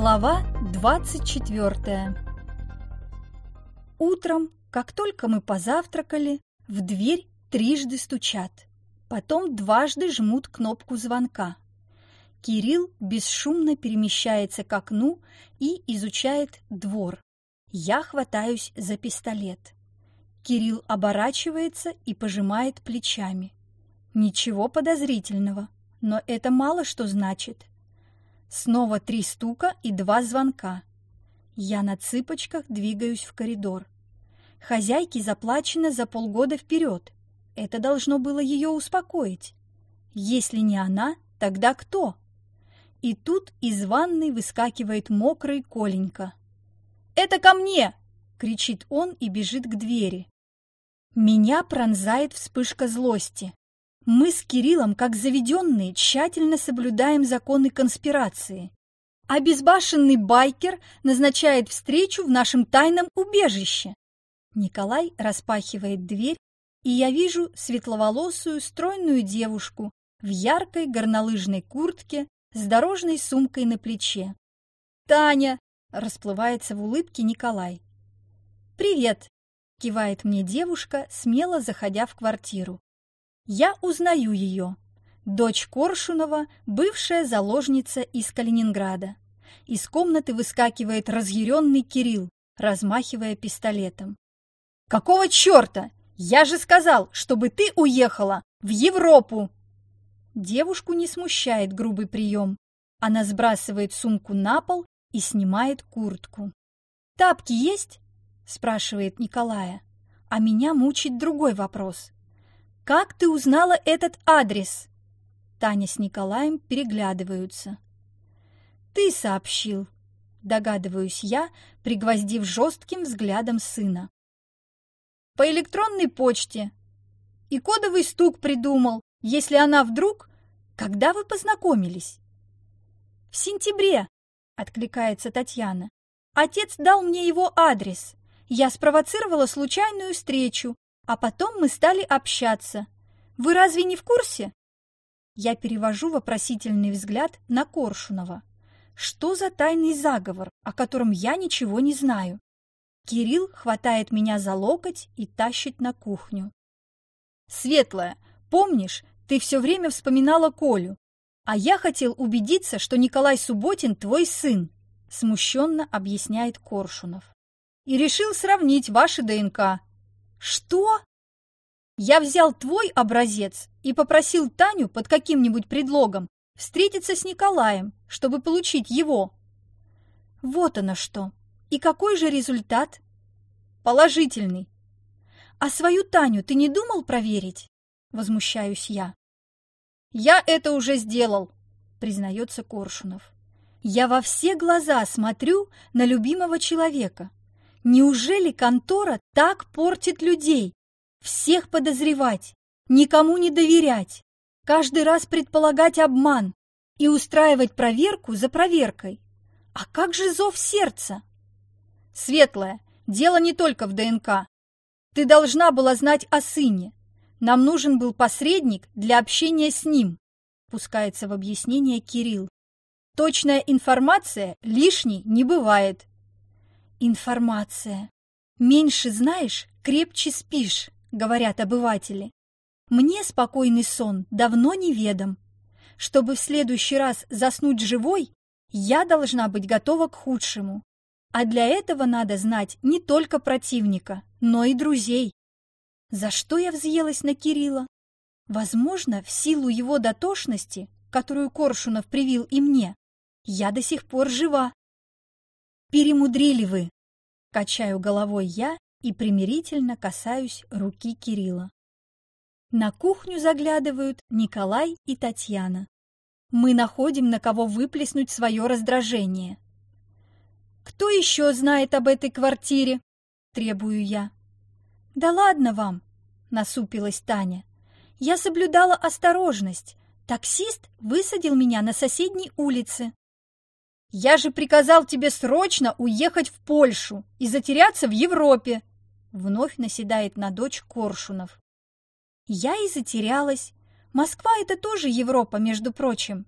Глава 24 Утром, как только мы позавтракали, в дверь трижды стучат. Потом дважды жмут кнопку звонка. Кирилл бесшумно перемещается к окну и изучает двор. Я хватаюсь за пистолет. Кирилл оборачивается и пожимает плечами. Ничего подозрительного, но это мало что значит. Снова три стука и два звонка. Я на цыпочках двигаюсь в коридор. Хозяйке заплачено за полгода вперед. Это должно было ее успокоить. Если не она, тогда кто? И тут из ванной выскакивает мокрый Коленька. «Это ко мне!» — кричит он и бежит к двери. Меня пронзает вспышка злости. Мы с Кириллом, как заведенные, тщательно соблюдаем законы конспирации. А безбашенный байкер назначает встречу в нашем тайном убежище. Николай распахивает дверь, и я вижу светловолосую стройную девушку в яркой горнолыжной куртке с дорожной сумкой на плече. «Таня!» – расплывается в улыбке Николай. «Привет!» – кивает мне девушка, смело заходя в квартиру. Я узнаю ее. Дочь Коршунова, бывшая заложница из Калининграда. Из комнаты выскакивает разъяренный Кирилл, размахивая пистолетом. «Какого черта? Я же сказал, чтобы ты уехала в Европу!» Девушку не смущает грубый прием. Она сбрасывает сумку на пол и снимает куртку. «Тапки есть?» – спрашивает Николая. А меня мучит другой вопрос. «Как ты узнала этот адрес?» Таня с Николаем переглядываются. «Ты сообщил», — догадываюсь я, пригвоздив жестким взглядом сына. «По электронной почте. И кодовый стук придумал, если она вдруг... Когда вы познакомились?» «В сентябре», — откликается Татьяна. «Отец дал мне его адрес. Я спровоцировала случайную встречу, а потом мы стали общаться. Вы разве не в курсе? Я перевожу вопросительный взгляд на Коршунова. Что за тайный заговор, о котором я ничего не знаю? Кирилл хватает меня за локоть и тащит на кухню. Светлая, помнишь, ты все время вспоминала Колю, а я хотел убедиться, что Николай Субботин твой сын, смущенно объясняет Коршунов. И решил сравнить ваши ДНК. «Что?» «Я взял твой образец и попросил Таню под каким-нибудь предлогом встретиться с Николаем, чтобы получить его». «Вот оно что! И какой же результат?» «Положительный». «А свою Таню ты не думал проверить?» Возмущаюсь я. «Я это уже сделал», признается Коршунов. «Я во все глаза смотрю на любимого человека, Неужели контора так портит людей? Всех подозревать, никому не доверять, каждый раз предполагать обман и устраивать проверку за проверкой. А как же зов сердца? Светлая, дело не только в ДНК. Ты должна была знать о сыне. Нам нужен был посредник для общения с ним, пускается в объяснение Кирилл. Точная информация лишней не бывает. Информация. Меньше знаешь, крепче спишь, говорят обыватели. Мне спокойный сон давно неведом. Чтобы в следующий раз заснуть живой, я должна быть готова к худшему. А для этого надо знать не только противника, но и друзей. За что я взъелась на Кирилла? Возможно, в силу его дотошности, которую Коршунов привил и мне, я до сих пор жива. Перемудрили вы. Качаю головой я и примирительно касаюсь руки Кирилла. На кухню заглядывают Николай и Татьяна. Мы находим, на кого выплеснуть свое раздражение. «Кто еще знает об этой квартире?» – требую я. «Да ладно вам!» – насупилась Таня. «Я соблюдала осторожность. Таксист высадил меня на соседней улице. «Я же приказал тебе срочно уехать в Польшу и затеряться в Европе!» Вновь наседает на дочь Коршунов. «Я и затерялась. Москва — это тоже Европа, между прочим.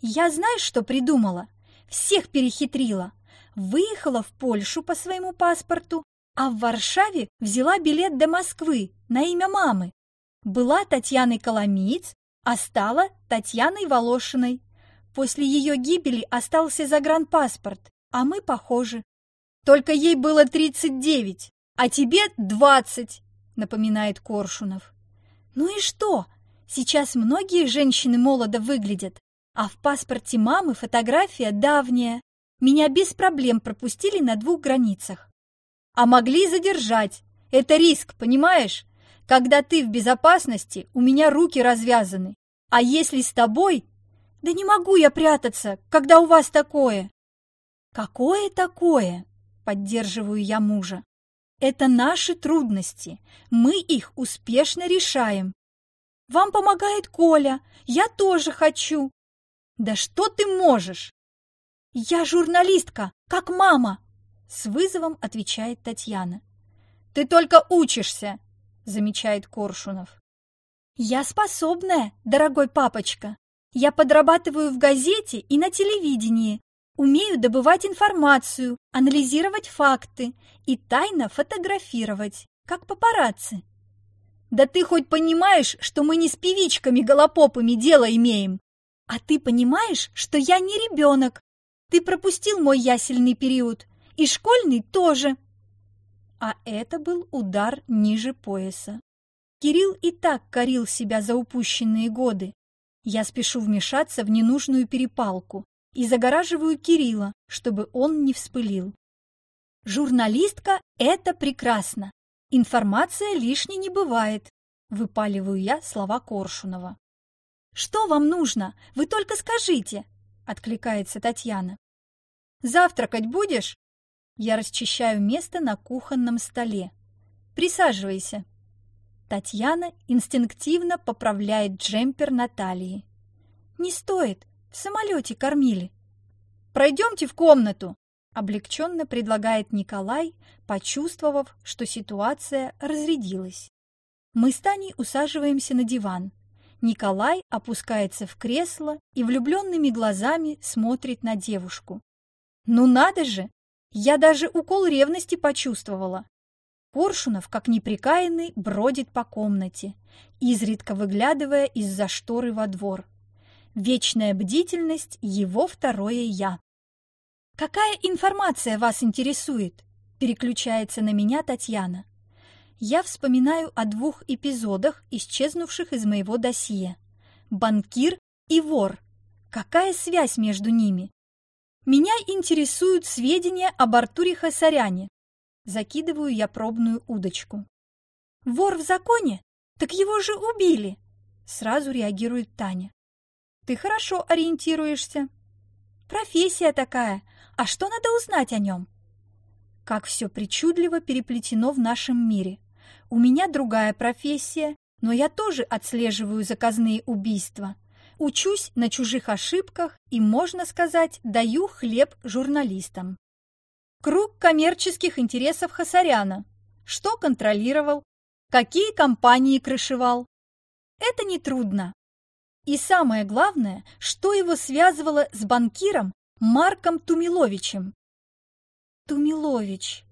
Я знаешь, что придумала? всех перехитрила. Выехала в Польшу по своему паспорту, а в Варшаве взяла билет до Москвы на имя мамы. Была Татьяной Коломиец, а стала Татьяной Волошиной. После ее гибели остался загранпаспорт, а мы похожи. Только ей было 39, а тебе 20, напоминает Коршунов. Ну и что? Сейчас многие женщины молодо выглядят, а в паспорте мамы фотография давняя. Меня без проблем пропустили на двух границах. А могли задержать. Это риск, понимаешь? Когда ты в безопасности, у меня руки развязаны. А если с тобой... Да не могу я прятаться, когда у вас такое. Какое такое? Поддерживаю я мужа. Это наши трудности. Мы их успешно решаем. Вам помогает Коля. Я тоже хочу. Да что ты можешь? Я журналистка, как мама. С вызовом отвечает Татьяна. Ты только учишься, замечает Коршунов. Я способная, дорогой папочка. Я подрабатываю в газете и на телевидении. Умею добывать информацию, анализировать факты и тайно фотографировать, как папарацци. Да ты хоть понимаешь, что мы не с певичками-голопопами дело имеем? А ты понимаешь, что я не ребенок? Ты пропустил мой ясельный период, и школьный тоже. А это был удар ниже пояса. Кирилл и так корил себя за упущенные годы. Я спешу вмешаться в ненужную перепалку и загораживаю Кирилла, чтобы он не вспылил. Журналистка – это прекрасно. Информация лишней не бывает, выпаливаю я слова Коршунова. Что вам нужно? Вы только скажите, откликается Татьяна. Завтракать будешь? Я расчищаю место на кухонном столе. Присаживайся. Татьяна инстинктивно поправляет джемпер Натальи. Не стоит, в самолете кормили. Пройдемте в комнату, облегченно предлагает Николай, почувствовав, что ситуация разрядилась. Мы с Таней усаживаемся на диван. Николай опускается в кресло и влюбленными глазами смотрит на девушку. Ну надо же! Я даже укол ревности почувствовала. Коршунов, как неприкаянный, бродит по комнате, изредка выглядывая из-за шторы во двор. Вечная бдительность – его второе «я». «Какая информация вас интересует?» – переключается на меня Татьяна. Я вспоминаю о двух эпизодах, исчезнувших из моего досье. Банкир и вор. Какая связь между ними? Меня интересуют сведения об Артуре Хасаряне. Закидываю я пробную удочку. Вор в законе? Так его же убили! Сразу реагирует Таня. Ты хорошо ориентируешься. Профессия такая. А что надо узнать о нем? Как все причудливо переплетено в нашем мире. У меня другая профессия, но я тоже отслеживаю заказные убийства. Учусь на чужих ошибках и, можно сказать, даю хлеб журналистам. Круг коммерческих интересов Хасаряна. Что контролировал? Какие компании крышевал? Это нетрудно. И самое главное, что его связывало с банкиром Марком Тумиловичем. Тумилович.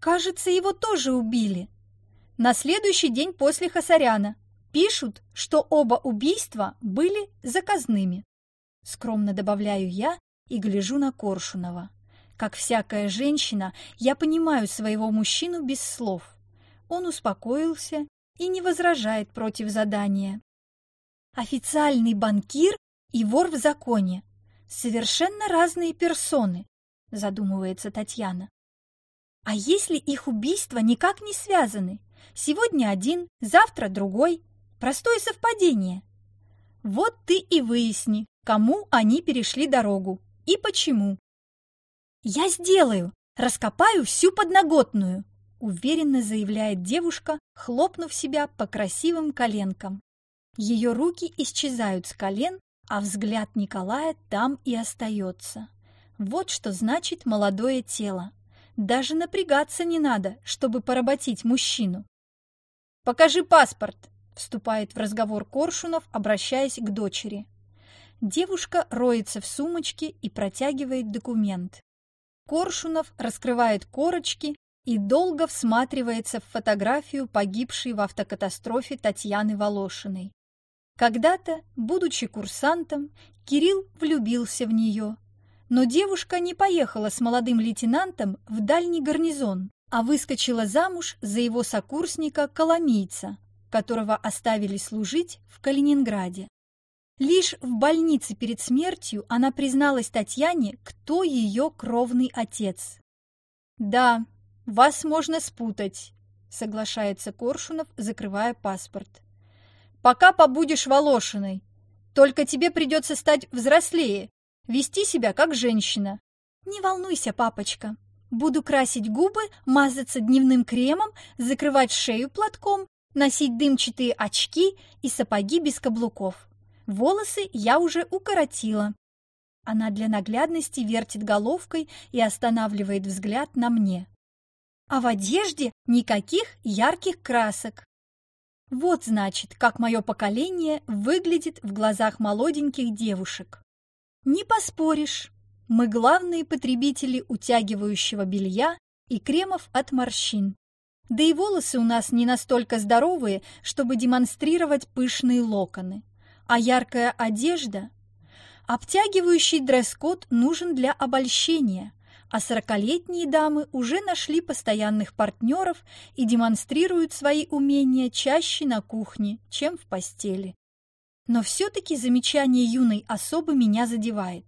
Кажется, его тоже убили. На следующий день после Хасаряна. Пишут, что оба убийства были заказными. Скромно добавляю я и гляжу на Коршунова. Как всякая женщина, я понимаю своего мужчину без слов. Он успокоился и не возражает против задания. Официальный банкир и вор в законе. Совершенно разные персоны, задумывается Татьяна. А если их убийства никак не связаны? Сегодня один, завтра другой. Простое совпадение. Вот ты и выясни, кому они перешли дорогу и почему. Я сделаю, раскопаю всю подноготную, уверенно заявляет девушка, хлопнув себя по красивым коленкам. Ее руки исчезают с колен, а взгляд Николая там и остается. Вот что значит молодое тело. Даже напрягаться не надо, чтобы поработить мужчину. «Покажи паспорт!» Вступает в разговор Коршунов, обращаясь к дочери. Девушка роется в сумочке и протягивает документ. Коршунов раскрывает корочки и долго всматривается в фотографию погибшей в автокатастрофе Татьяны Волошиной. Когда-то, будучи курсантом, Кирилл влюбился в нее. Но девушка не поехала с молодым лейтенантом в дальний гарнизон, а выскочила замуж за его сокурсника Коломийца, которого оставили служить в Калининграде. Лишь в больнице перед смертью она призналась Татьяне, кто ее кровный отец. «Да, вас можно спутать», — соглашается Коршунов, закрывая паспорт. «Пока побудешь Волошиной. Только тебе придется стать взрослее, вести себя как женщина». «Не волнуйся, папочка. Буду красить губы, мазаться дневным кремом, закрывать шею платком, носить дымчатые очки и сапоги без каблуков. Волосы я уже укоротила. Она для наглядности вертит головкой и останавливает взгляд на мне. А в одежде никаких ярких красок. Вот, значит, как мое поколение выглядит в глазах молоденьких девушек. Не поспоришь, мы главные потребители утягивающего белья и кремов от морщин. Да и волосы у нас не настолько здоровые, чтобы демонстрировать пышные локоны а яркая одежда? Обтягивающий дресс-код нужен для обольщения, а сорокалетние дамы уже нашли постоянных партнеров и демонстрируют свои умения чаще на кухне, чем в постели. Но все-таки замечание юной особы меня задевает.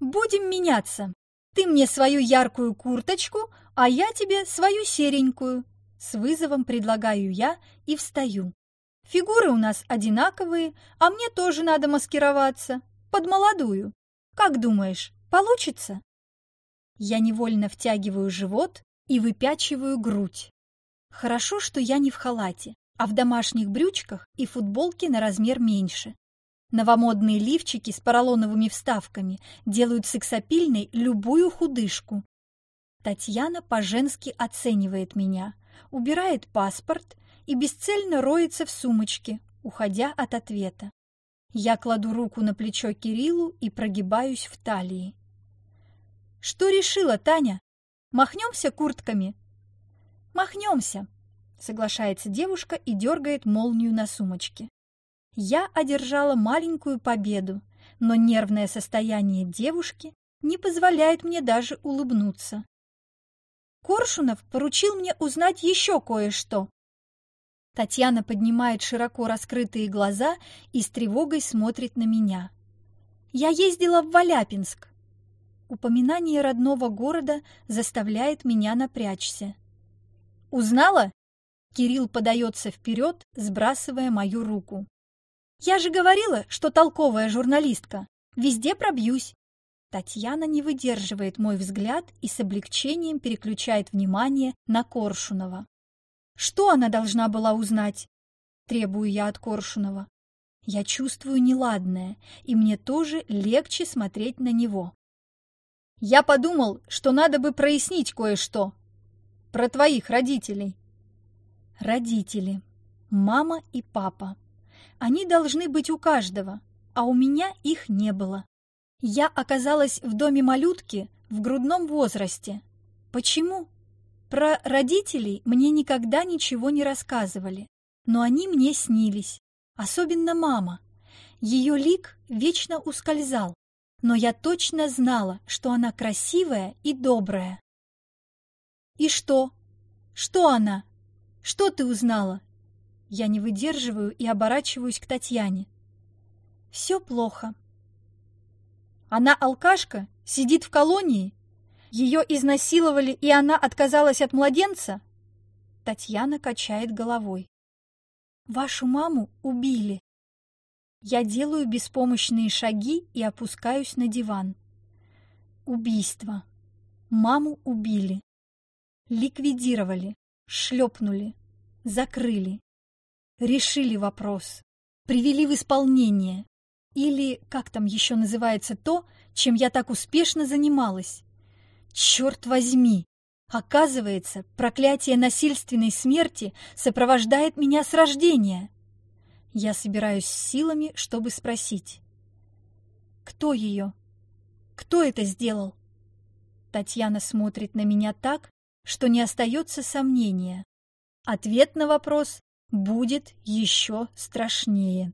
«Будем меняться. Ты мне свою яркую курточку, а я тебе свою серенькую». С вызовом предлагаю я и встаю. Фигуры у нас одинаковые, а мне тоже надо маскироваться. Под молодую. Как думаешь, получится? Я невольно втягиваю живот и выпячиваю грудь. Хорошо, что я не в халате, а в домашних брючках и футболке на размер меньше. Новомодные лифчики с поролоновыми вставками делают сексапильной любую худышку. Татьяна по-женски оценивает меня, убирает паспорт и бесцельно роется в сумочке, уходя от ответа. Я кладу руку на плечо Кириллу и прогибаюсь в талии. «Что решила, Таня? Махнемся куртками?» «Махнемся», — соглашается девушка и дергает молнию на сумочке. Я одержала маленькую победу, но нервное состояние девушки не позволяет мне даже улыбнуться. Коршунов поручил мне узнать еще кое-что, Татьяна поднимает широко раскрытые глаза и с тревогой смотрит на меня. «Я ездила в Валяпинск». Упоминание родного города заставляет меня напрячься. «Узнала?» Кирилл подается вперед, сбрасывая мою руку. «Я же говорила, что толковая журналистка. Везде пробьюсь». Татьяна не выдерживает мой взгляд и с облегчением переключает внимание на Коршунова. Что она должна была узнать? Требую я от Коршунова. Я чувствую неладное, и мне тоже легче смотреть на него. Я подумал, что надо бы прояснить кое-что. Про твоих родителей. Родители. Мама и папа. Они должны быть у каждого, а у меня их не было. Я оказалась в доме малютки в грудном возрасте. Почему? Про родителей мне никогда ничего не рассказывали, но они мне снились, особенно мама. Ее лик вечно ускользал, но я точно знала, что она красивая и добрая. «И что? Что она? Что ты узнала?» Я не выдерживаю и оборачиваюсь к Татьяне. «Все плохо». «Она алкашка? Сидит в колонии?» Ее изнасиловали, и она отказалась от младенца? Татьяна качает головой. Вашу маму убили. Я делаю беспомощные шаги и опускаюсь на диван. Убийство. Маму убили. Ликвидировали, шлепнули, закрыли. Решили вопрос. Привели в исполнение. Или, как там еще называется то, чем я так успешно занималась. Черт возьми! Оказывается, проклятие насильственной смерти сопровождает меня с рождения. Я собираюсь силами, чтобы спросить. Кто ее? Кто это сделал? Татьяна смотрит на меня так, что не остается сомнения. Ответ на вопрос будет еще страшнее.